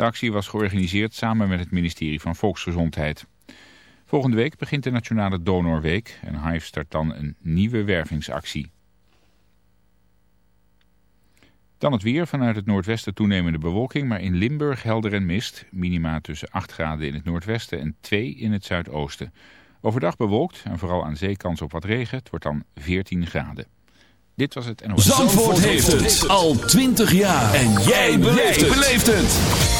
De actie was georganiseerd samen met het ministerie van Volksgezondheid. Volgende week begint de Nationale Donorweek en Hive start dan een nieuwe wervingsactie. Dan het weer. Vanuit het noordwesten toenemende bewolking, maar in Limburg helder en mist. Minima tussen 8 graden in het noordwesten en 2 in het zuidoosten. Overdag bewolkt en vooral aan zee kans op wat regen. Het wordt dan 14 graden. Dit was het NOS. Zandvoort heeft het al 20 jaar. En jij beleeft het.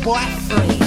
black free.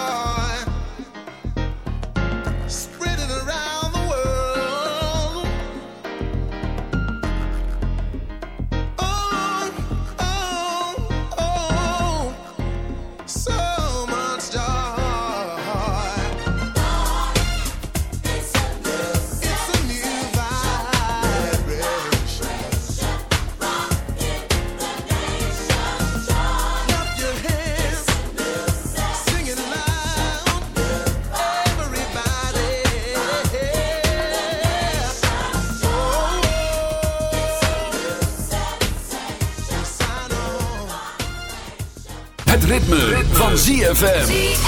oh. ZFM.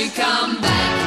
she come back?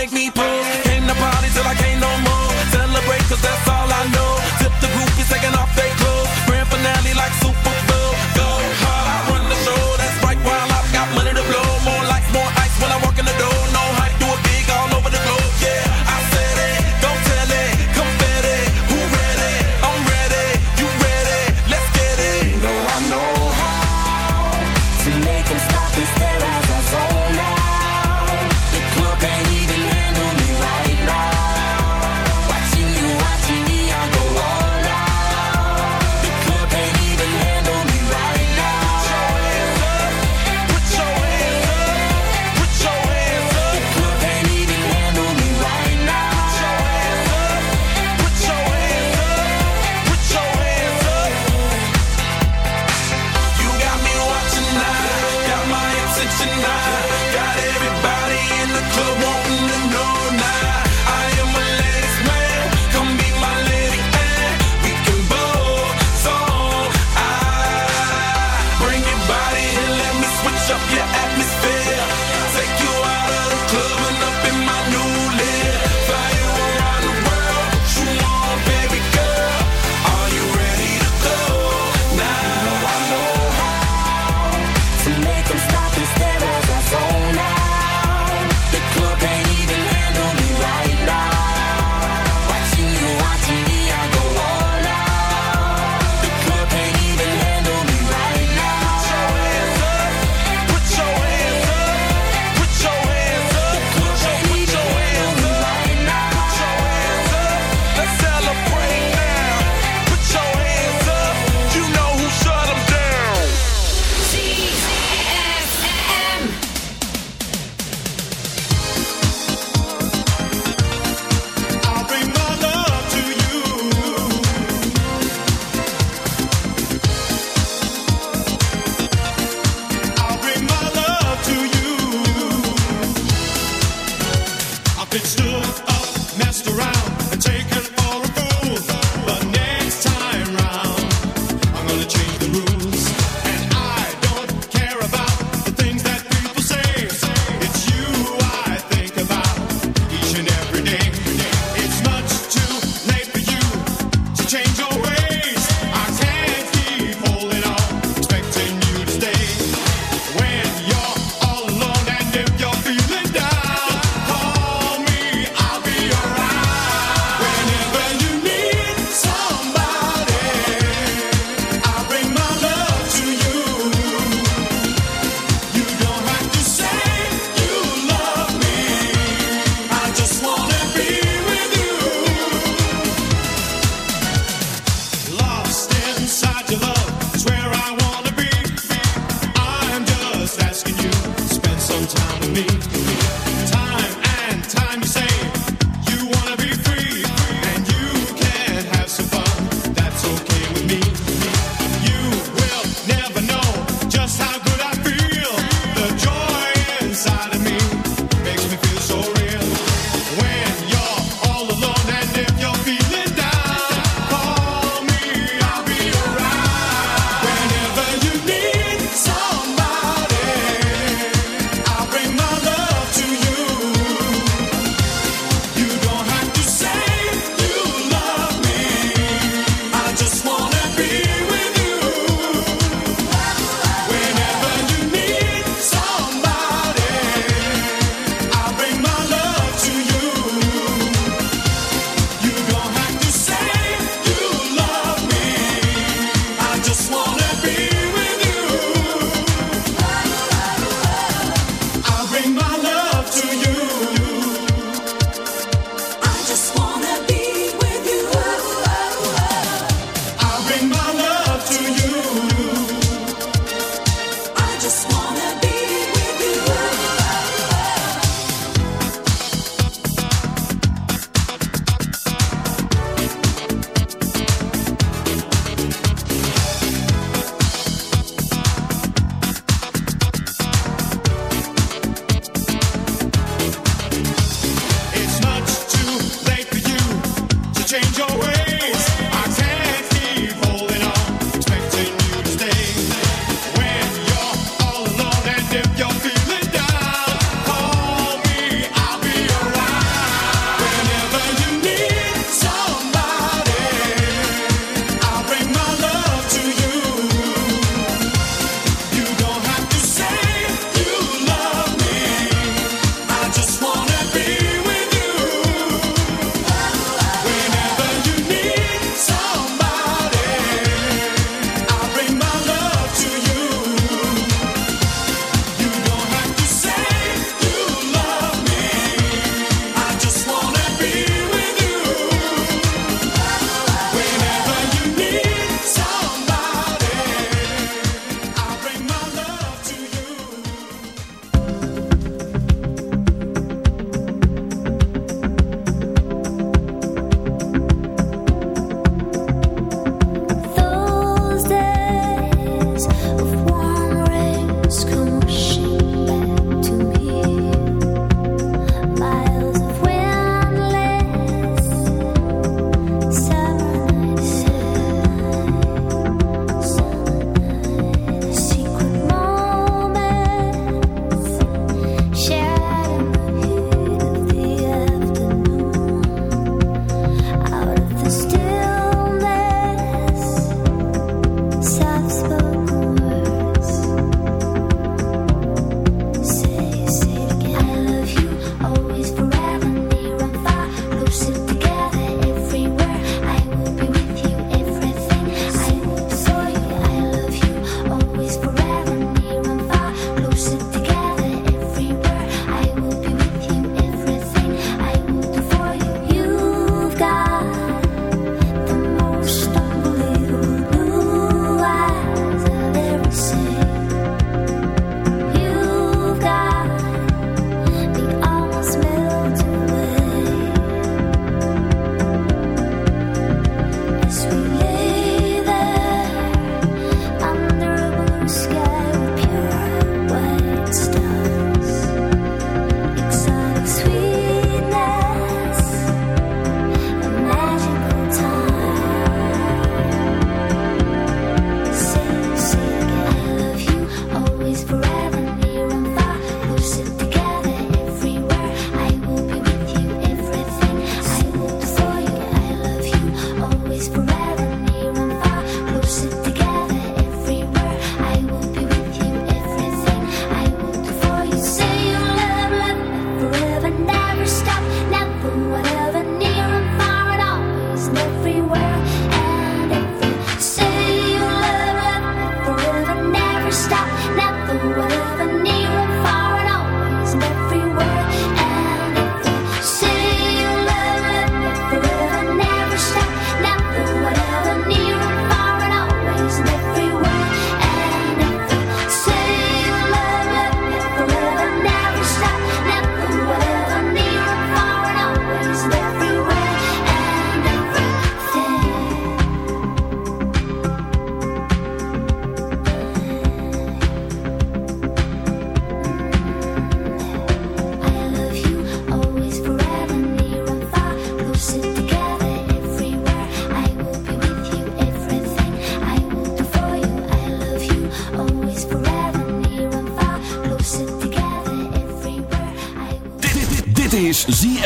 make me pull. Came the party till I can't no more. Celebrate cause that's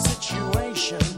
situation.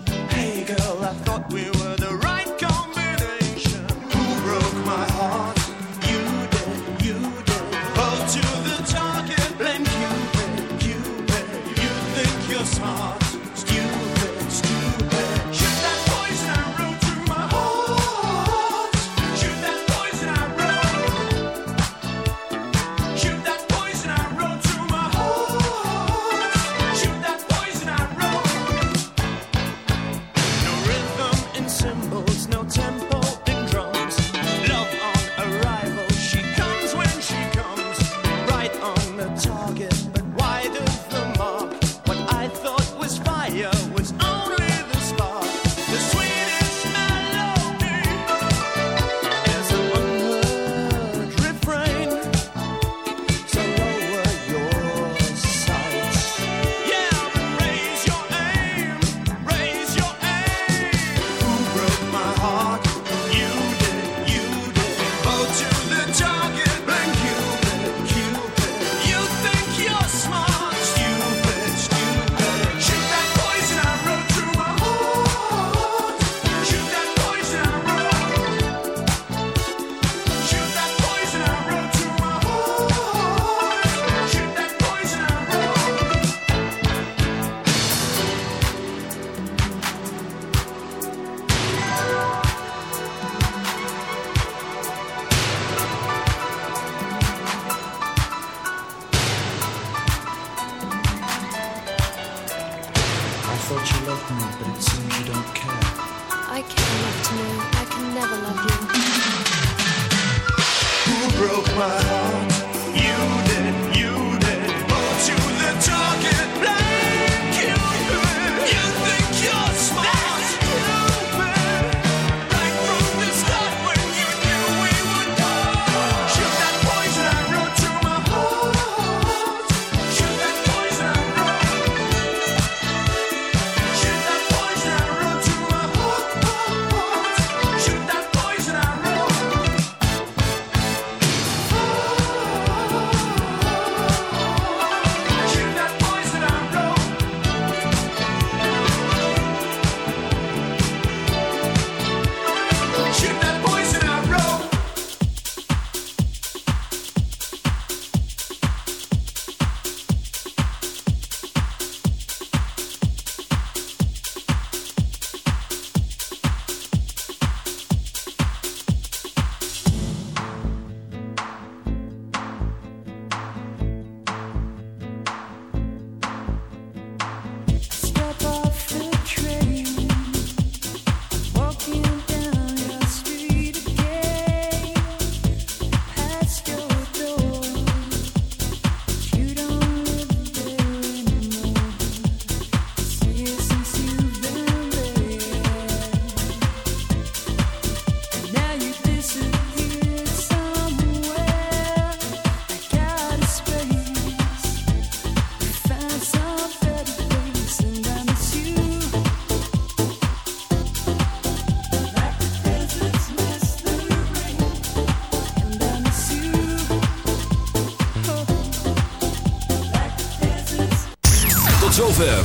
smile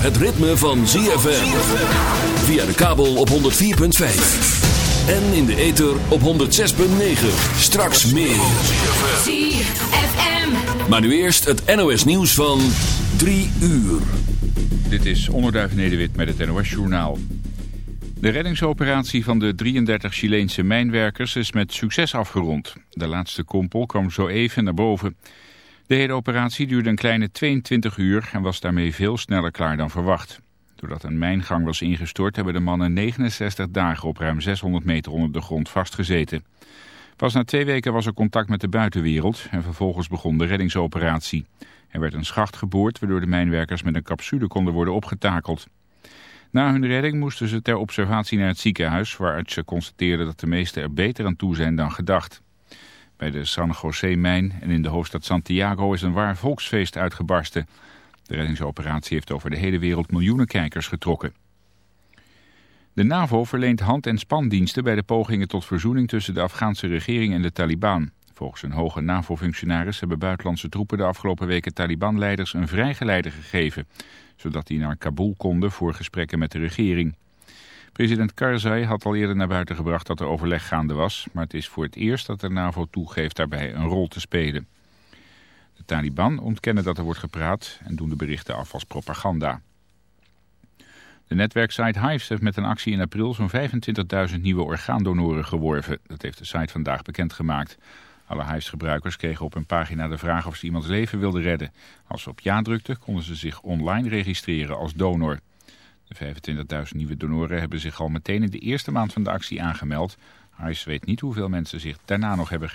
het ritme van ZFM. Via de kabel op 104.5. En in de ether op 106.9. Straks meer. ZFM. Maar nu eerst het NOS nieuws van 3 uur. Dit is Onderduif Nederwit met het NOS Journaal. De reddingsoperatie van de 33 Chileense mijnwerkers is met succes afgerond. De laatste kompel kwam zo even naar boven. De hele operatie duurde een kleine 22 uur en was daarmee veel sneller klaar dan verwacht. Doordat een mijngang was ingestort hebben de mannen 69 dagen op ruim 600 meter onder de grond vastgezeten. Pas na twee weken was er contact met de buitenwereld en vervolgens begon de reddingsoperatie. Er werd een schacht geboord waardoor de mijnwerkers met een capsule konden worden opgetakeld. Na hun redding moesten ze ter observatie naar het ziekenhuis... waar artsen constateerden dat de meesten er beter aan toe zijn dan gedacht. Bij de San José-mijn en in de hoofdstad Santiago is een waar volksfeest uitgebarsten. De reddingsoperatie heeft over de hele wereld miljoenen kijkers getrokken. De NAVO verleent hand- en spandiensten bij de pogingen tot verzoening tussen de Afghaanse regering en de Taliban. Volgens een hoge NAVO-functionaris hebben buitenlandse troepen de afgelopen weken Taliban-leiders een vrijgeleide gegeven, zodat die naar Kabul konden voor gesprekken met de regering. President Karzai had al eerder naar buiten gebracht dat er overleg gaande was, maar het is voor het eerst dat de NAVO toegeeft daarbij een rol te spelen. De Taliban ontkennen dat er wordt gepraat en doen de berichten af als propaganda. De netwerksite Hives heeft met een actie in april zo'n 25.000 nieuwe orgaandonoren geworven. Dat heeft de site vandaag bekendgemaakt. Alle Hives-gebruikers kregen op hun pagina de vraag of ze iemands leven wilden redden. Als ze op ja drukten, konden ze zich online registreren als donor. De 25.000 nieuwe donoren hebben zich al meteen in de eerste maand van de actie aangemeld. Hives weet niet hoeveel mensen zich daarna nog hebben